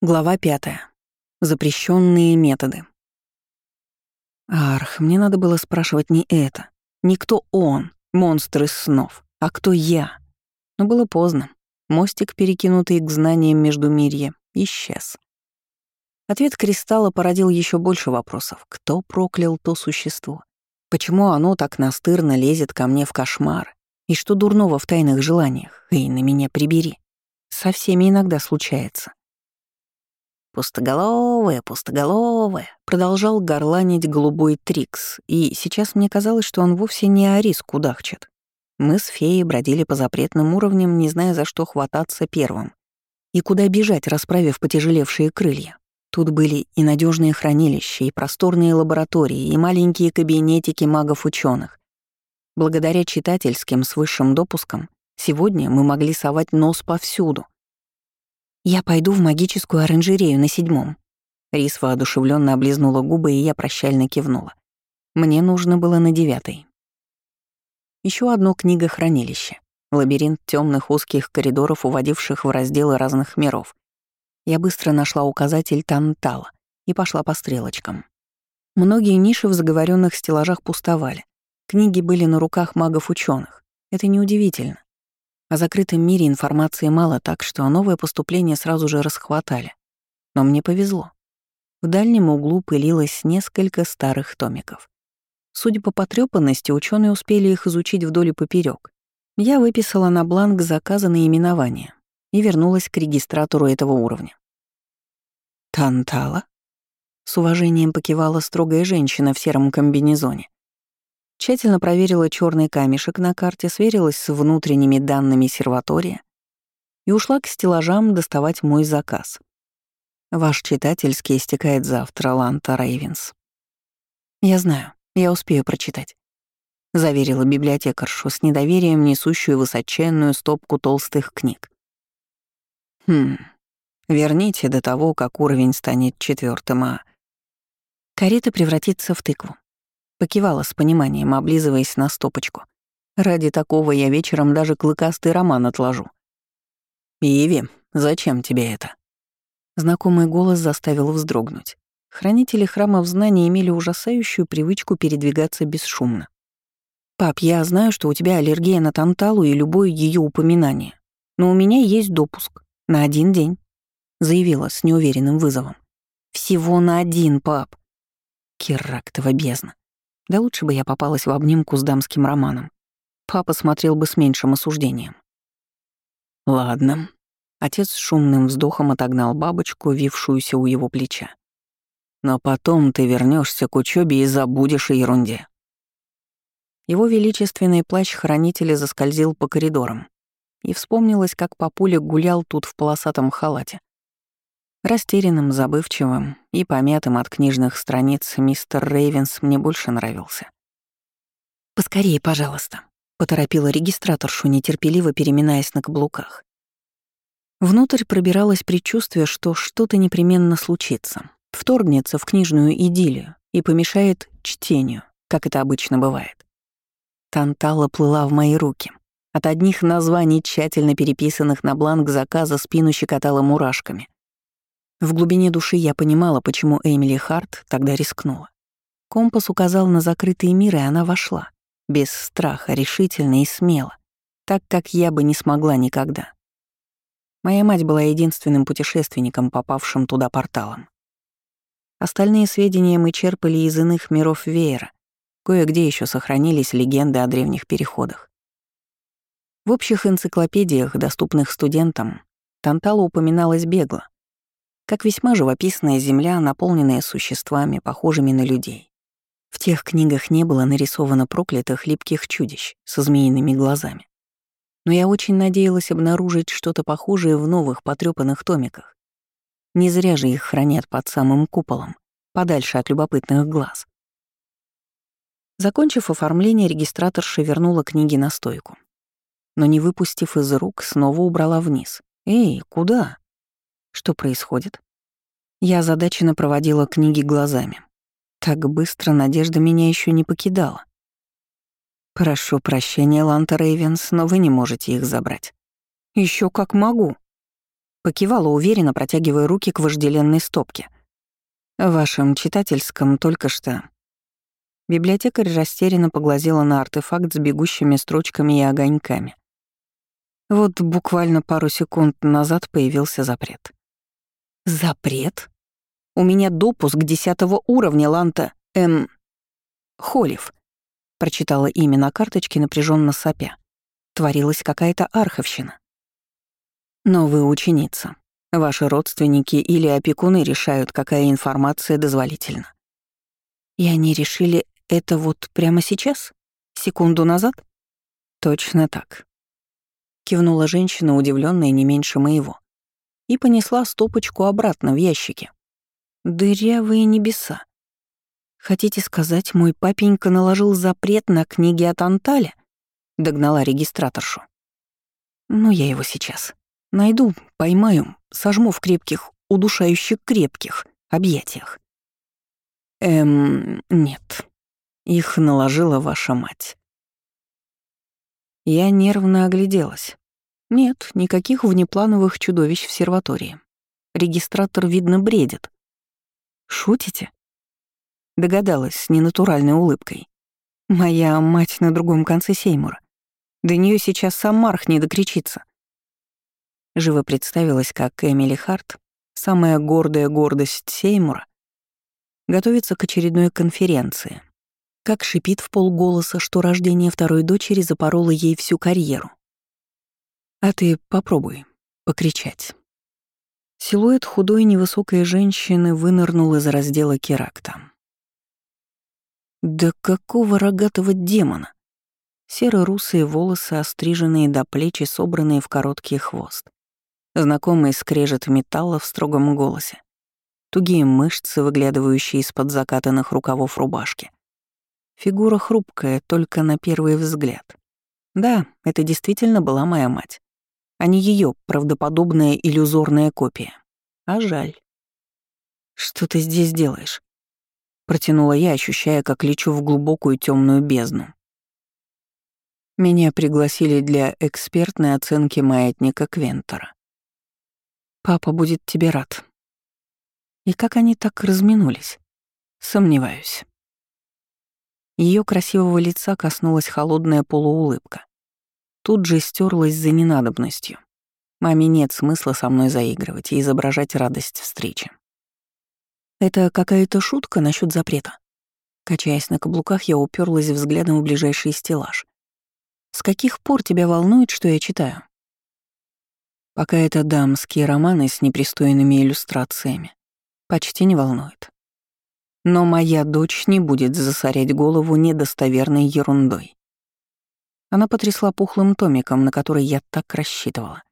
Глава пятая. Запрещенные методы. Арх, мне надо было спрашивать не это. Не кто он, монстр из снов, а кто я. Но было поздно. Мостик, перекинутый к знаниям между мирье, исчез. Ответ Кристалла породил еще больше вопросов. Кто проклял то существо? Почему оно так настырно лезет ко мне в кошмар? И что дурного в тайных желаниях? Эй, на меня прибери. Со всеми иногда случается. «Пустоголовая, пустоголовая», — продолжал горланить голубой Трикс, и сейчас мне казалось, что он вовсе не Арис кудахчет. Мы с феей бродили по запретным уровням, не зная, за что хвататься первым. И куда бежать, расправив потяжелевшие крылья. Тут были и надежные хранилища, и просторные лаборатории, и маленькие кабинетики магов ученых Благодаря читательским с высшим допуском сегодня мы могли совать нос повсюду — «Я пойду в магическую оранжерею на седьмом». Рис воодушевленно облизнула губы, и я прощально кивнула. Мне нужно было на девятой. Еще одно книгохранилище. Лабиринт темных узких коридоров, уводивших в разделы разных миров. Я быстро нашла указатель Тантала и пошла по стрелочкам. Многие ниши в заговоренных стеллажах пустовали. Книги были на руках магов ученых Это неудивительно. О закрытом мире информации мало, так что новое поступление сразу же расхватали. Но мне повезло. В дальнем углу пылилось несколько старых томиков. Судя по потрёпанности, ученые успели их изучить вдоль и поперек. Я выписала на бланк заказа наименование и вернулась к регистратору этого уровня. «Тантала?» — с уважением покивала строгая женщина в сером комбинезоне. Тщательно проверила черный камешек на карте, сверилась с внутренними данными серватория и ушла к стеллажам доставать мой заказ. Ваш читательский истекает завтра, Ланта Рейвенс. Я знаю, я успею прочитать. Заверила библиотекаршу с недоверием, несущую высоченную стопку толстых книг. Хм, верните до того, как уровень станет четвертым, а... Карета превратится в тыкву. Покивала с пониманием, облизываясь на стопочку. Ради такого я вечером даже клыкастый роман отложу. «Иви, зачем тебе это?» Знакомый голос заставил вздрогнуть. Хранители храмов знаний имели ужасающую привычку передвигаться бесшумно. «Пап, я знаю, что у тебя аллергия на танталу и любое ее упоминание, но у меня есть допуск. На один день», — заявила с неуверенным вызовом. «Всего на один, пап». Керактова бездна. Да лучше бы я попалась в обнимку с дамским романом. Папа смотрел бы с меньшим осуждением. Ладно. Отец с шумным вздохом отогнал бабочку, вившуюся у его плеча. Но потом ты вернешься к учебе и забудешь о ерунде. Его величественный плащ хранителя заскользил по коридорам. И вспомнилось, как папуля гулял тут в полосатом халате. Растерянным, забывчивым и помятым от книжных страниц мистер Рейвенс мне больше нравился. «Поскорее, пожалуйста», — поторопила регистраторшу, нетерпеливо переминаясь на каблуках. Внутрь пробиралось предчувствие, что что-то непременно случится, вторгнется в книжную идиллию и помешает чтению, как это обычно бывает. Тантала плыла в мои руки. От одних названий, тщательно переписанных на бланк заказа, спину щекотала мурашками. В глубине души я понимала, почему Эмили Харт тогда рискнула. Компас указал на закрытые миры, и она вошла. Без страха, решительно и смело. Так, как я бы не смогла никогда. Моя мать была единственным путешественником, попавшим туда порталом. Остальные сведения мы черпали из иных миров веера. Кое-где еще сохранились легенды о древних переходах. В общих энциклопедиях, доступных студентам, Тантала упоминалась бегло, как весьма живописная земля, наполненная существами, похожими на людей. В тех книгах не было нарисовано проклятых липких чудищ со змеиными глазами. Но я очень надеялась обнаружить что-то похожее в новых потрёпанных томиках. Не зря же их хранят под самым куполом, подальше от любопытных глаз. Закончив оформление, регистраторша вернула книги на стойку. Но не выпустив из рук, снова убрала вниз. «Эй, куда?» Что происходит? Я озадаченно проводила книги глазами. Так быстро надежда меня еще не покидала. Прошу прощения, Ланта Рейвенс, но вы не можете их забрать. Еще как могу. Покивала уверенно, протягивая руки к вожделенной стопке. В вашем читательском только что... Библиотекарь растерянно поглазела на артефакт с бегущими строчками и огоньками. Вот буквально пару секунд назад появился запрет. Запрет? У меня допуск десятого уровня Ланта... Эм... Холев. Прочитала имя на карточке, напряженно сопя. Творилась какая-то арховщина. Но вы ученица. Ваши родственники или опекуны решают, какая информация дозволительна. И они решили это вот прямо сейчас? Секунду назад? Точно так кивнула женщина, удивленная не меньше моего, и понесла стопочку обратно в ящике. Дырявые небеса. Хотите сказать, мой папенька наложил запрет на книги от Анталя? Догнала регистраторшу. Ну, я его сейчас. Найду, поймаю, сожму в крепких, удушающих крепких объятиях. Эм, нет. Их наложила ваша мать. Я нервно огляделась. Нет, никаких внеплановых чудовищ в серватории. Регистратор, видно, бредит. Шутите? Догадалась с ненатуральной улыбкой. Моя мать на другом конце Сеймура. До нее сейчас сам Марх не докричится. Живо представилась, как Эмили Харт, самая гордая гордость Сеймура, готовится к очередной конференции, как шипит в полголоса, что рождение второй дочери запороло ей всю карьеру. А ты попробуй покричать. Силуэт худой невысокой женщины вынырнул из раздела Керакта. Да какого рогатого демона? Серо-русые волосы, остриженные до плеч и собранные в короткий хвост. Знакомый скрежет металла в строгом голосе. Тугие мышцы, выглядывающие из-под закатанных рукавов рубашки. Фигура хрупкая, только на первый взгляд. Да, это действительно была моя мать, а не ее правдоподобная иллюзорная копия. А жаль. «Что ты здесь делаешь?» Протянула я, ощущая, как лечу в глубокую темную бездну. Меня пригласили для экспертной оценки маятника Квентора. «Папа будет тебе рад». И как они так разминулись? Сомневаюсь. Ее красивого лица коснулась холодная полуулыбка. Тут же стерлась за ненадобностью. Маме нет смысла со мной заигрывать и изображать радость встречи. Это какая-то шутка насчет запрета. Качаясь на каблуках, я уперлась взглядом в ближайший стеллаж. С каких пор тебя волнует, что я читаю? Пока это дамские романы с непристойными иллюстрациями. Почти не волнует. Но моя дочь не будет засорять голову недостоверной ерундой. Она потрясла пухлым томиком, на который я так рассчитывала.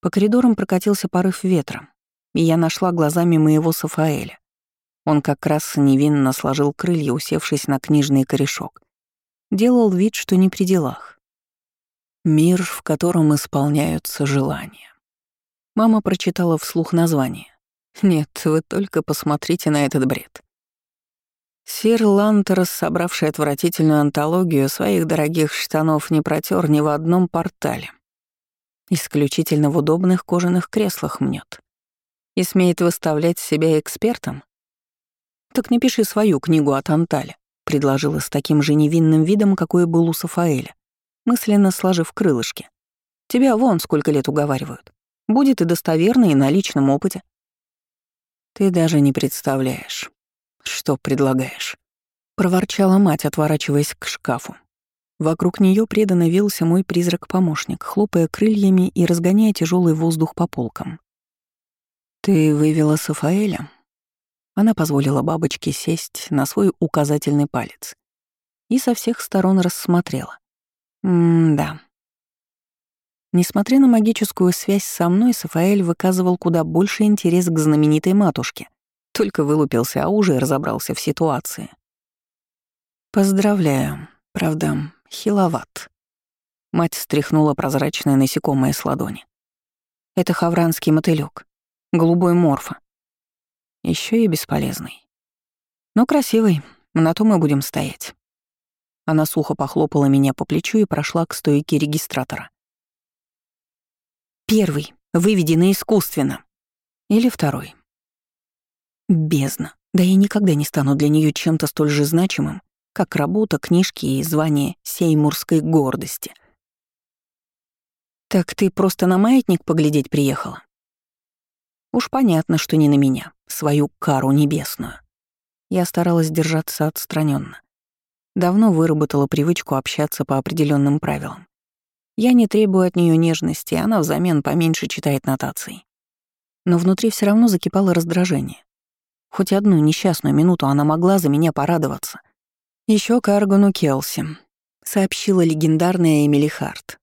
По коридорам прокатился порыв ветра, и я нашла глазами моего Сафаэля. Он как раз невинно сложил крылья, усевшись на книжный корешок. Делал вид, что не при делах. Мир, в котором исполняются желания. Мама прочитала вслух название. Нет, вы только посмотрите на этот бред. Сир Лантерс, собравший отвратительную антологию, своих дорогих штанов не протер ни в одном портале. Исключительно в удобных кожаных креслах мнет. И смеет выставлять себя экспертом? Так не пиши свою книгу о Тантале, предложила с таким же невинным видом, какой был у Сафаэля, мысленно сложив крылышки. Тебя вон сколько лет уговаривают. Будет и достоверно, и на личном опыте. Ты даже не представляешь, что предлагаешь. Проворчала мать, отворачиваясь к шкафу. Вокруг нее преданно вился мой призрак-помощник, хлопая крыльями и разгоняя тяжелый воздух по полкам. «Ты вывела Сафаэля?» Она позволила бабочке сесть на свой указательный палец и со всех сторон рассмотрела. М-да. Несмотря на магическую связь со мной, Сафаэль выказывал куда больше интерес к знаменитой матушке. Только вылупился, а уже разобрался в ситуации. «Поздравляю. Правда, хиловат». Мать стряхнула прозрачное насекомое с ладони. «Это хавранский мотылёк, голубой морфа. Еще и бесполезный. Но красивый, на то мы будем стоять». Она сухо похлопала меня по плечу и прошла к стойке регистратора. Первый. выведена искусственно. Или второй. Бездна. Да я никогда не стану для нее чем-то столь же значимым, как работа, книжки и звание сеймурской гордости. «Так ты просто на маятник поглядеть приехала?» Уж понятно, что не на меня, свою кару небесную. Я старалась держаться отстраненно. Давно выработала привычку общаться по определенным правилам. Я не требую от нее нежности, она взамен поменьше читает нотации. Но внутри все равно закипало раздражение. Хоть одну несчастную минуту она могла за меня порадоваться. Еще Каргону Келси, сообщила легендарная Эмили Харт.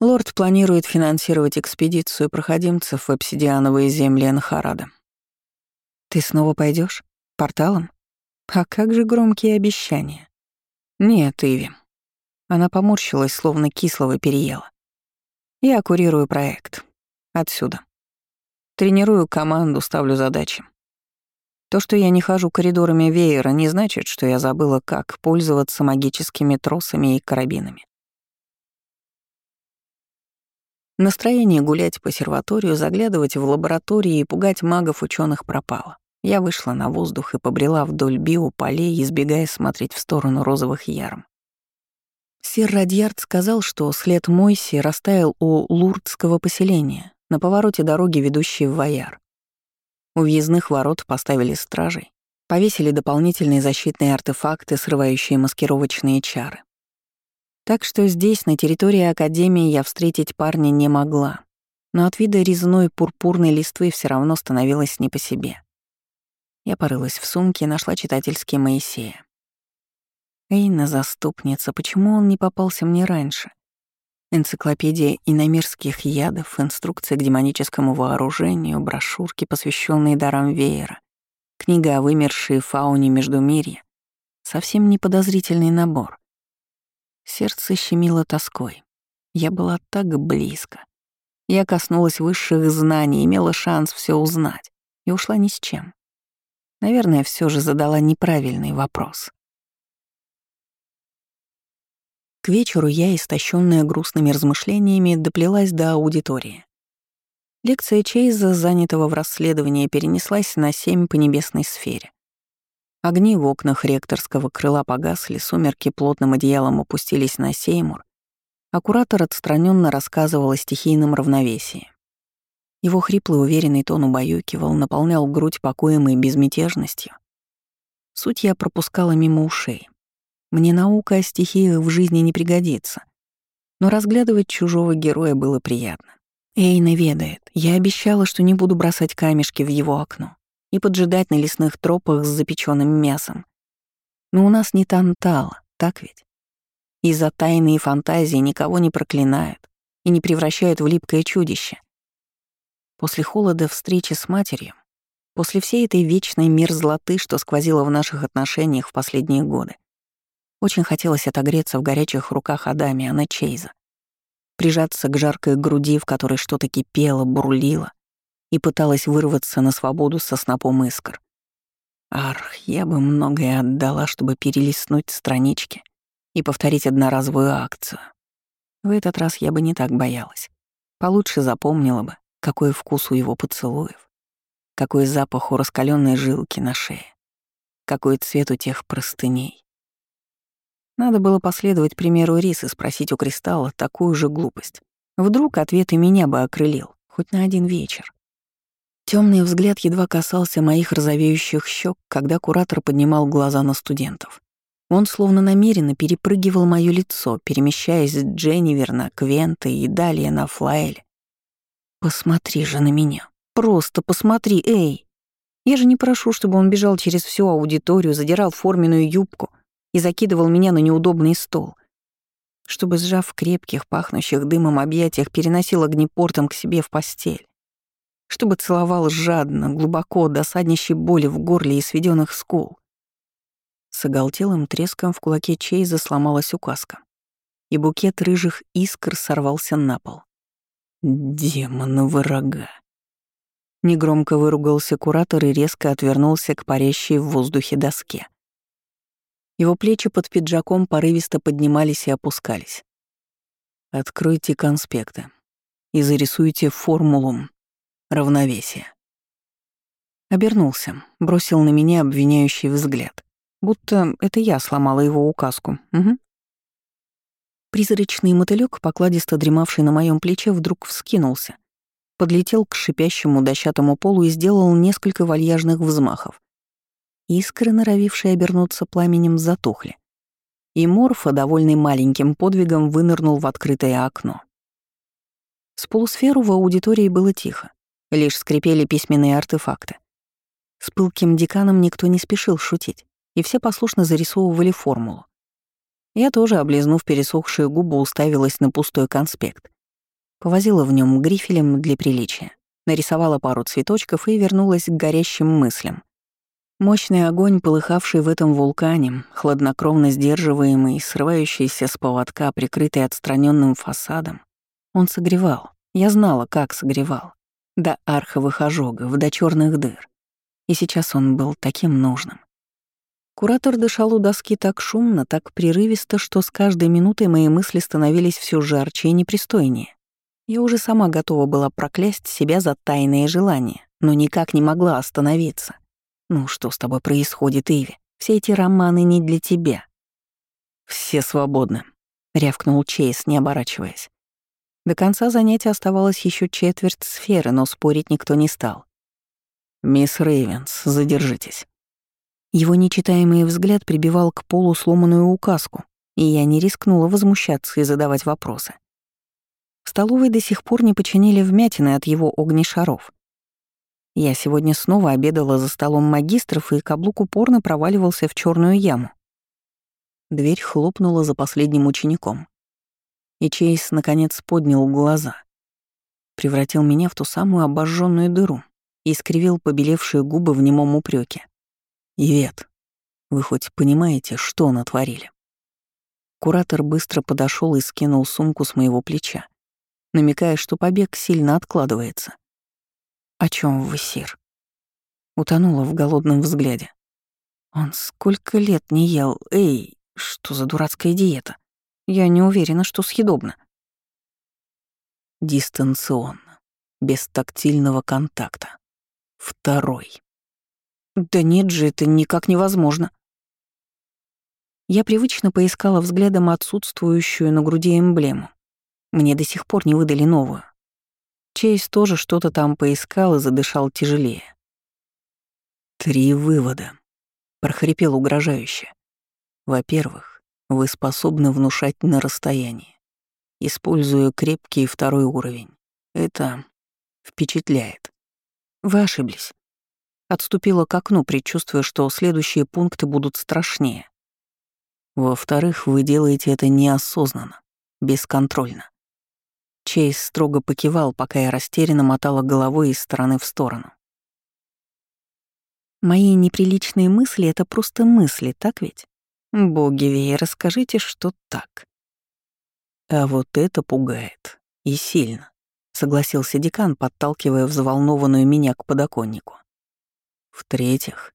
Лорд планирует финансировать экспедицию проходимцев в обсидиановые земли Энхарада. Ты снова пойдешь? Порталом? А как же громкие обещания? Нет, Иви. Она поморщилась, словно кислого переела. Я курирую проект. Отсюда. Тренирую команду, ставлю задачи. То, что я не хожу коридорами веера, не значит, что я забыла, как пользоваться магическими тросами и карабинами. Настроение гулять по серваторию, заглядывать в лаборатории и пугать магов ученых пропало. Я вышла на воздух и побрела вдоль биополей, избегая смотреть в сторону розовых ярм. Сир Радьярд сказал, что след Мойси растаял у лурдского поселения, на повороте дороги, ведущей в Ваяр. У въездных ворот поставили стражей, повесили дополнительные защитные артефакты, срывающие маскировочные чары. Так что здесь, на территории Академии, я встретить парня не могла, но от вида резной пурпурной листвы все равно становилось не по себе. Я порылась в сумке и нашла читательский Моисея. Эйна заступница, почему он не попался мне раньше? Энциклопедия иномирских ядов, инструкция к демоническому вооружению, брошюрки, посвященные дарам веера, книга о вымершей фауне Междумирья. Совсем не подозрительный набор. Сердце щемило тоской. Я была так близко. Я коснулась высших знаний, имела шанс все узнать и ушла ни с чем. Наверное, все же задала неправильный вопрос. К вечеру я, истощенная грустными размышлениями, доплелась до аудитории. Лекция Чейза, занятого в расследовании, перенеслась на семь по небесной сфере. Огни в окнах ректорского крыла погасли, сумерки плотным одеялом опустились на Сеймур, а куратор отстраненно рассказывал о стихийном равновесии. Его хриплый уверенный тон убаюкивал, наполнял грудь покоем и безмятежностью. Суть я пропускала мимо ушей. Мне наука о стихиях в жизни не пригодится. Но разглядывать чужого героя было приятно. Эйна ведает, я обещала, что не буду бросать камешки в его окно и поджидать на лесных тропах с запеченным мясом. Но у нас не тантала, так ведь? И за тайные фантазии никого не проклинают и не превращают в липкое чудище. После холода встречи с матерью, после всей этой вечной мерзлоты, что сквозило в наших отношениях в последние годы, очень хотелось отогреться в горячих руках Адамиана Чейза, прижаться к жаркой груди, в которой что-то кипело, бурлило, и пыталась вырваться на свободу со снопом искр. Арх, я бы многое отдала, чтобы перелистнуть странички и повторить одноразовую акцию. В этот раз я бы не так боялась. Получше запомнила бы, какой вкус у его поцелуев, какой запах у раскаленной жилки на шее, какой цвет у тех простыней. Надо было последовать примеру Рис и спросить у Кристалла такую же глупость. Вдруг ответ и меня бы окрылил, хоть на один вечер. Темный взгляд едва касался моих розовеющих щек, когда куратор поднимал глаза на студентов. Он словно намеренно перепрыгивал моё лицо, перемещаясь с Дженнивер на Квента и далее на Флаэль. «Посмотри же на меня. Просто посмотри, эй!» Я же не прошу, чтобы он бежал через всю аудиторию, задирал форменную юбку — и закидывал меня на неудобный стол, чтобы, сжав в крепких, пахнущих дымом объятиях, переносил огнепортом к себе в постель, чтобы целовал жадно, глубоко, до саднищей боли в горле и сведенных скул. С оголтелым треском в кулаке Чейза сломалась указка, и букет рыжих искр сорвался на пол. «Демоны врага!» Негромко выругался куратор и резко отвернулся к парящей в воздухе доске. Его плечи под пиджаком порывисто поднимались и опускались. «Откройте конспекты. и зарисуйте формулу равновесия. Обернулся, бросил на меня обвиняющий взгляд. Будто это я сломала его указку. Угу. Призрачный мотылёк, покладисто дремавший на моем плече, вдруг вскинулся, подлетел к шипящему дощатому полу и сделал несколько вальяжных взмахов. Искры, норовившие обернуться пламенем, затухли. И Морфа, довольный маленьким подвигом, вынырнул в открытое окно. С полусферу в аудитории было тихо, лишь скрипели письменные артефакты. С пылким деканом никто не спешил шутить, и все послушно зарисовывали формулу. Я тоже, облизнув пересохшие губы, уставилась на пустой конспект. Повозила в нем грифелем для приличия, нарисовала пару цветочков и вернулась к горящим мыслям. Мощный огонь, полыхавший в этом вулкане, хладнокровно сдерживаемый, срывающийся с поводка, прикрытый отстраненным фасадом, он согревал. Я знала, как согревал. До арховых ожогов, до черных дыр и сейчас он был таким нужным. Куратор дышал у доски так шумно, так прерывисто, что с каждой минутой мои мысли становились все жарче и непристойнее. Я уже сама готова была проклясть себя за тайные желания, но никак не могла остановиться. «Ну что с тобой происходит, Иви? Все эти романы не для тебя». «Все свободны», — рявкнул Чейз, не оборачиваясь. До конца занятия оставалось еще четверть сферы, но спорить никто не стал. «Мисс Рейвенс, задержитесь». Его нечитаемый взгляд прибивал к полу сломанную указку, и я не рискнула возмущаться и задавать вопросы. В столовой до сих пор не починили вмятины от его огнешаров. Я сегодня снова обедала за столом магистров, и каблук упорно проваливался в черную яму. Дверь хлопнула за последним учеником. И Чейз, наконец, поднял глаза. Превратил меня в ту самую обожженную дыру, и скривил побелевшие губы в немом упреке. «Ивет, вы хоть понимаете, что натворили?» Куратор быстро подошел и скинул сумку с моего плеча, намекая, что побег сильно откладывается. «О чем вы, Сир?» Утонула в голодном взгляде. «Он сколько лет не ел? Эй, что за дурацкая диета? Я не уверена, что съедобно». Дистанционно, без тактильного контакта. Второй. Да нет же, это никак невозможно. Я привычно поискала взглядом отсутствующую на груди эмблему. Мне до сих пор не выдали новую. Чейз тоже что-то там поискал и задышал тяжелее. «Три вывода», — прохрипел угрожающе. «Во-первых, вы способны внушать на расстоянии, используя крепкий второй уровень. Это впечатляет. Вы ошиблись. Отступила к окну, предчувствуя, что следующие пункты будут страшнее. Во-вторых, вы делаете это неосознанно, бесконтрольно. Чейз строго покивал, пока я растерянно мотала головой из стороны в сторону. Мои неприличные мысли — это просто мысли, так ведь? Боги Вей, расскажите, что так. А вот это пугает. И сильно. — согласился декан, подталкивая взволнованную меня к подоконнику. В-третьих,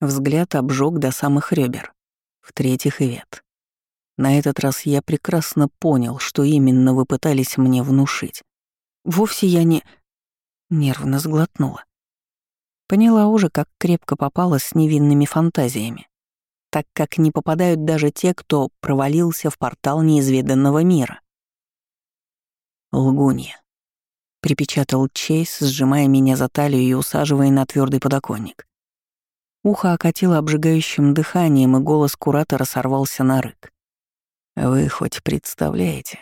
взгляд обжег до самых ребер. В-третьих, Ивет. На этот раз я прекрасно понял, что именно вы пытались мне внушить. Вовсе я не... Нервно сглотнула. Поняла уже, как крепко попала с невинными фантазиями, так как не попадают даже те, кто провалился в портал неизведанного мира. Лгунья припечатал Чейз, сжимая меня за талию и усаживая на твердый подоконник. Ухо окатило обжигающим дыханием, и голос куратора сорвался на рык. «Вы хоть представляете,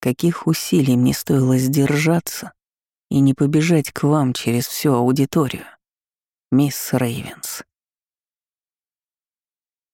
каких усилий мне стоило сдержаться и не побежать к вам через всю аудиторию, мисс Рейвенс?»